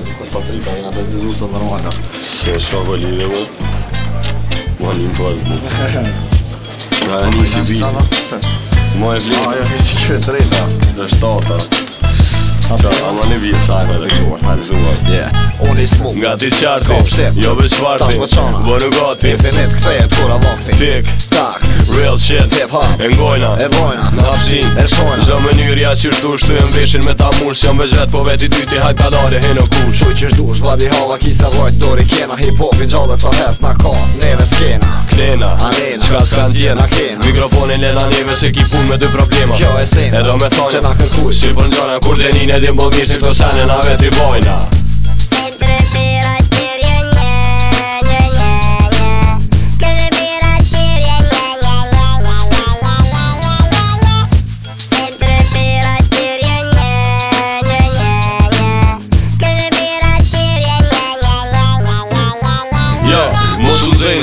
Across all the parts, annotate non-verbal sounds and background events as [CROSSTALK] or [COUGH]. Se është ka këllit dhe më Ma një më e një si bitë Ma e vlimë Ma e vlimë që këtë trejta Dhe shtata Qa, ama një vje qaj me dhe këtë Ha të zuar, Oni smuk Nga ti qarti Jo veç varti Tas më qana Bërë gati Infinit këtë jetë kura vakti Tik Tak Real shit Hip hop E ngojna E bojna Në hapsin, E shojna Zdo më njëri a qërë e më veshin me ta mursh Shëm vëz vet po veti dyti ti hajt padare He në kush Shuj qërë dush Bladi hava kisa vojt vajt dori kena Hip hop i gjallet sa het Na ka Neve s'kena Knena A nene Qka s'kan tjen kena Mikrofonin le na neve Se ki pun me dy problema Kjo e sena E do me thonë Që na kërkush Si për njëra Kur denin e dimbo mirë Si këto sene na veti bojna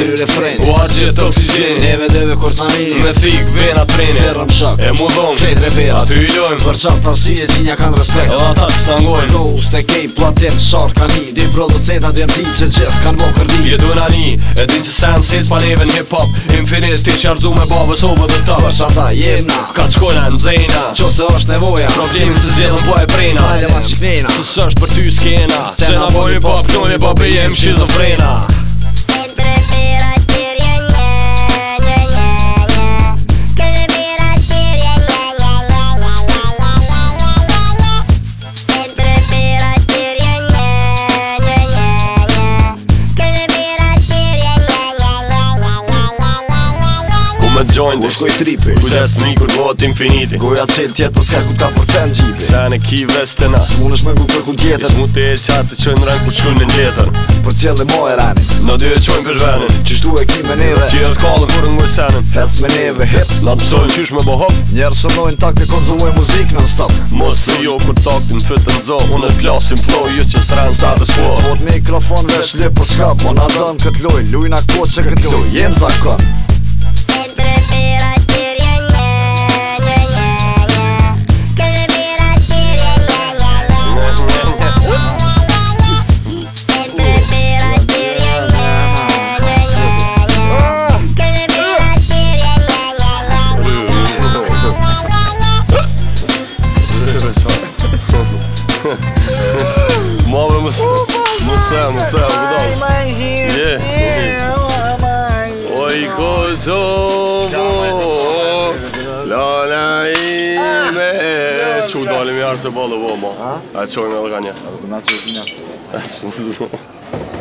këtë refren U aqe të oksigeni Neve deve kur të nani Me fik vena treni Verra më shak E mundon Kejt repera Ty i lojmë Për qatë të si e qinja kanë respekt Edha ta që të ngojmë No us të kej platen Shark ka ni Di producenta dhe mdi që gjithë kanë mokër kërdi Jedu në ani E din që sen sis pa neve në hip hop Infinit ti që arzu me babës ove dhe ta Për qatë ta jemna Ka qkojna në zena Qo se është nevoja Problemi se zgjedhën po e prejna Hajde ma qiknena Së është për ty skena Se na boj hip hop, knoj shizofrena joint Kus koj tripi Kujtës të mikur kohët infiniti Koja të qëtë tjetë po s'ka ku ta përcen gjipi Se në ki vesh të na Së mund është me ku përku tjetër Së mund të e qatë të qojnë në rang për qënë në njetër Për qëllë e rani Në dy e qojnë për zhvenin Qështu e ki me neve Qi e t'kallë për në ngoj senin Hec me neve hip Në të pësojnë qysh me bo hop Njerë shënojnë takt e konzumoj muzik në stop Mos të jo kur taktin fit në zo Unë e t'klasim flow ju që s'ran sa dhe shpo mikrofon vesh lip për shka Po në adon kët loj Lujna ko që kët loj Jem zakon [LAUGHS] Mame më së po, Më së më së më së më ime Që u dalim i arse bëllë vë A qojnë edhe ka një A qojnë edhe ka [LAUGHS]